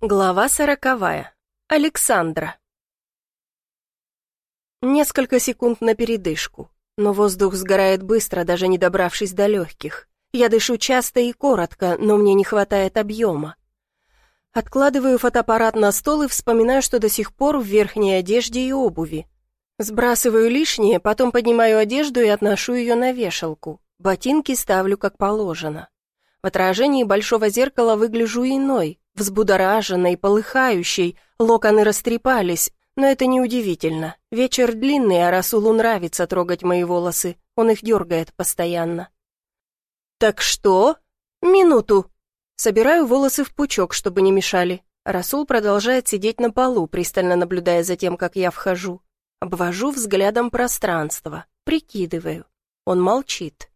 Глава сороковая. Александра. Несколько секунд на передышку, но воздух сгорает быстро, даже не добравшись до легких. Я дышу часто и коротко, но мне не хватает объема. Откладываю фотоаппарат на стол и вспоминаю, что до сих пор в верхней одежде и обуви. Сбрасываю лишнее, потом поднимаю одежду и отношу ее на вешалку. Ботинки ставлю как положено. В отражении большого зеркала выгляжу иной, взбудораженной, полыхающей, локоны растрепались, но это неудивительно. Вечер длинный, а Расулу нравится трогать мои волосы, он их дергает постоянно. «Так что?» «Минуту!» Собираю волосы в пучок, чтобы не мешали. Расул продолжает сидеть на полу, пристально наблюдая за тем, как я вхожу. Обвожу взглядом пространство, прикидываю. Он молчит.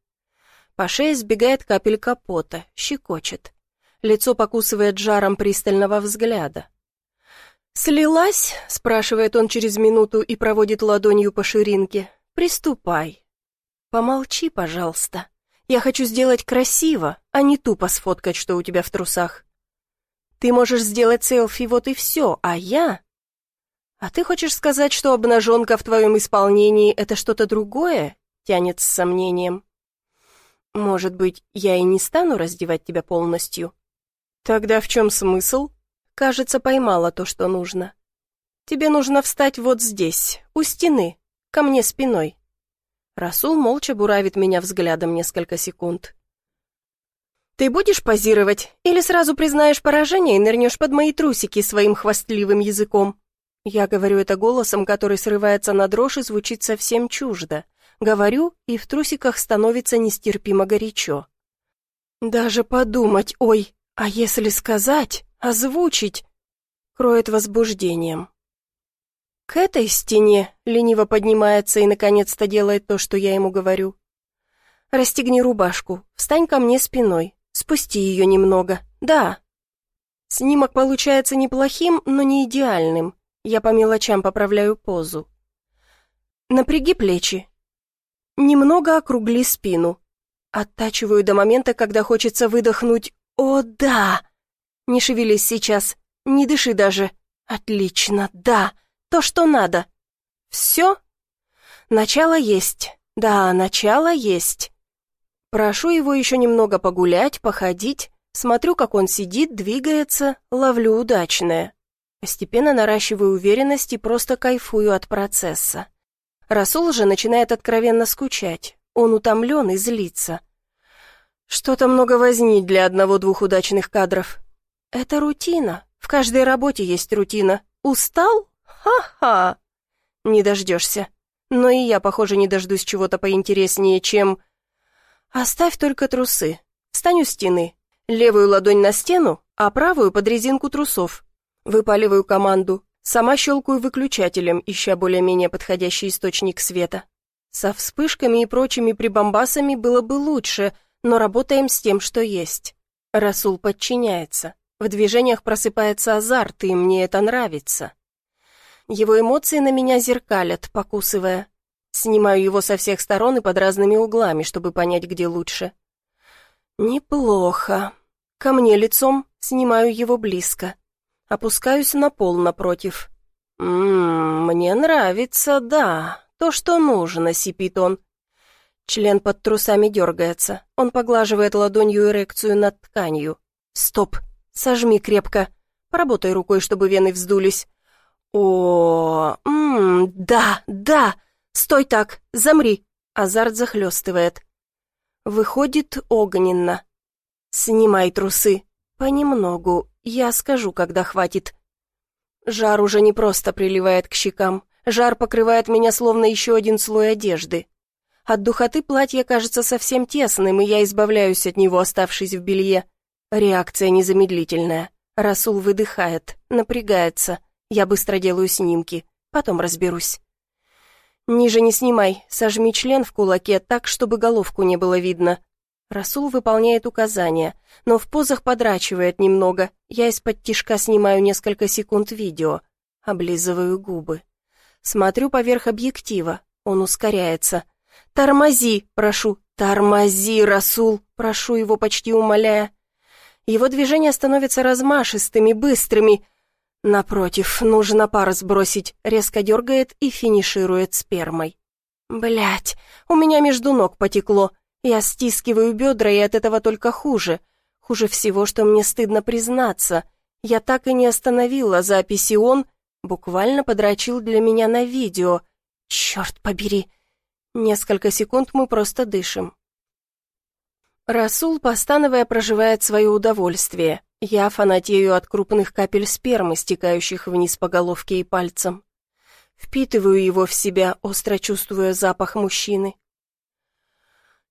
По шее сбегает капелька пота, щекочет. Лицо покусывает жаром пристального взгляда. «Слилась?» — спрашивает он через минуту и проводит ладонью по ширинке. «Приступай». «Помолчи, пожалуйста. Я хочу сделать красиво, а не тупо сфоткать, что у тебя в трусах. Ты можешь сделать селфи, вот и все, а я...» «А ты хочешь сказать, что обнаженка в твоем исполнении — это что-то другое?» — тянет с сомнением. «Может быть, я и не стану раздевать тебя полностью?» «Тогда в чем смысл?» «Кажется, поймала то, что нужно. Тебе нужно встать вот здесь, у стены, ко мне спиной». Расул молча буравит меня взглядом несколько секунд. «Ты будешь позировать или сразу признаешь поражение и нырнешь под мои трусики своим хвастливым языком?» Я говорю это голосом, который срывается на дрожь и звучит совсем чуждо. Говорю, и в трусиках становится нестерпимо горячо. «Даже подумать, ой, а если сказать, озвучить, кроет возбуждением. К этой стене лениво поднимается и наконец-то делает то, что я ему говорю. Расстегни рубашку, встань ко мне спиной, спусти ее немного. Да. Снимок получается неплохим, но не идеальным. Я по мелочам поправляю позу. Напряги плечи. Немного округли спину. Оттачиваю до момента, когда хочется выдохнуть «О, да!» «Не шевелись сейчас, не дыши даже. Отлично, да, то, что надо. Все? Начало есть. Да, начало есть. Прошу его еще немного погулять, походить. Смотрю, как он сидит, двигается, ловлю удачное. Постепенно наращиваю уверенность и просто кайфую от процесса. Расул же начинает откровенно скучать. Он утомлен и злится. Что-то много возни для одного-двух удачных кадров. Это рутина. В каждой работе есть рутина. Устал? Ха-ха. Не дождешься. Но и я, похоже, не дождусь чего-то поинтереснее, чем... Оставь только трусы. Встань у стены. Левую ладонь на стену, а правую под резинку трусов. Выпаливаю команду. Сама щелкаю выключателем, ища более-менее подходящий источник света. Со вспышками и прочими прибамбасами было бы лучше — но работаем с тем, что есть. Расул подчиняется. В движениях просыпается азарт, и мне это нравится. Его эмоции на меня зеркалят, покусывая. Снимаю его со всех сторон и под разными углами, чтобы понять, где лучше. Неплохо. Ко мне лицом, снимаю его близко. Опускаюсь на пол напротив. «Ммм, мне нравится, да, то, что нужно», — сипит он. Член под трусами дергается. Он поглаживает ладонью эрекцию над тканью. «Стоп! Сожми крепко. Поработай рукой, чтобы вены вздулись». О, ммм, да, да. Стой так, замри. Азарт захлестывает. Выходит огненно. Снимай трусы. Понемногу. Я скажу, когда хватит. Жар уже не просто приливает к щекам. Жар покрывает меня словно еще один слой одежды. От духоты платье кажется совсем тесным, и я избавляюсь от него, оставшись в белье. Реакция незамедлительная. Расул выдыхает, напрягается. Я быстро делаю снимки, потом разберусь. Ниже не снимай, сожми член в кулаке так, чтобы головку не было видно. Расул выполняет указания, но в позах подрачивает немного. Я из-под тишка снимаю несколько секунд видео. Облизываю губы. Смотрю поверх объектива. Он ускоряется. «Тормози, прошу, тормози, Расул!» Прошу его, почти умоляя. Его движения становятся размашистыми, быстрыми. Напротив, нужно пар сбросить, резко дергает и финиширует спермой. Блять, у меня между ног потекло. Я стискиваю бедра, и от этого только хуже. Хуже всего, что мне стыдно признаться. Я так и не остановила запись, и он буквально подрочил для меня на видео. Черт побери. Несколько секунд мы просто дышим. Расул, постановая, проживает свое удовольствие. Я фанатею от крупных капель спермы, стекающих вниз по головке и пальцам. Впитываю его в себя, остро чувствуя запах мужчины.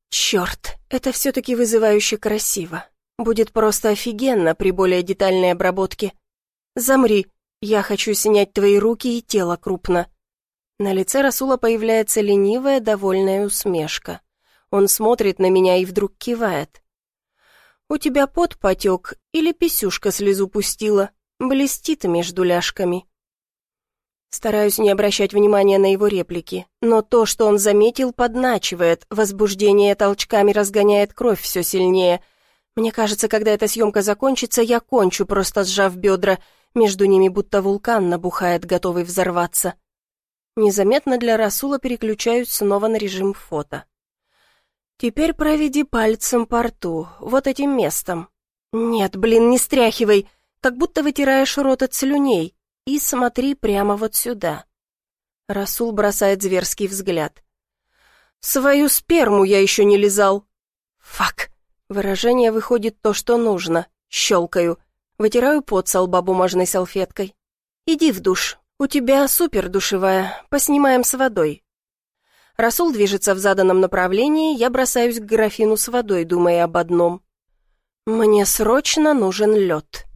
Черт, это все-таки вызывающе красиво. Будет просто офигенно при более детальной обработке. Замри, я хочу снять твои руки и тело крупно. На лице Расула появляется ленивая, довольная усмешка. Он смотрит на меня и вдруг кивает. «У тебя пот потек или писюшка слезу пустила? Блестит между ляжками». Стараюсь не обращать внимания на его реплики, но то, что он заметил, подначивает, возбуждение толчками разгоняет кровь все сильнее. Мне кажется, когда эта съемка закончится, я кончу, просто сжав бедра, между ними будто вулкан набухает, готовый взорваться. Незаметно для Расула переключаюсь снова на режим фото. Теперь проведи пальцем по рту, вот этим местом. Нет, блин, не стряхивай, как будто вытираешь рот от слюней. И смотри прямо вот сюда. Расул бросает зверский взгляд. Свою сперму я еще не лизал. Фак. Выражение выходит то, что нужно. Щелкаю. Вытираю пот со лба бумажной салфеткой. Иди в душ. У тебя супер душевая. Поснимаем с водой. Расул движется в заданном направлении, я бросаюсь к графину с водой, думая об одном. Мне срочно нужен лед.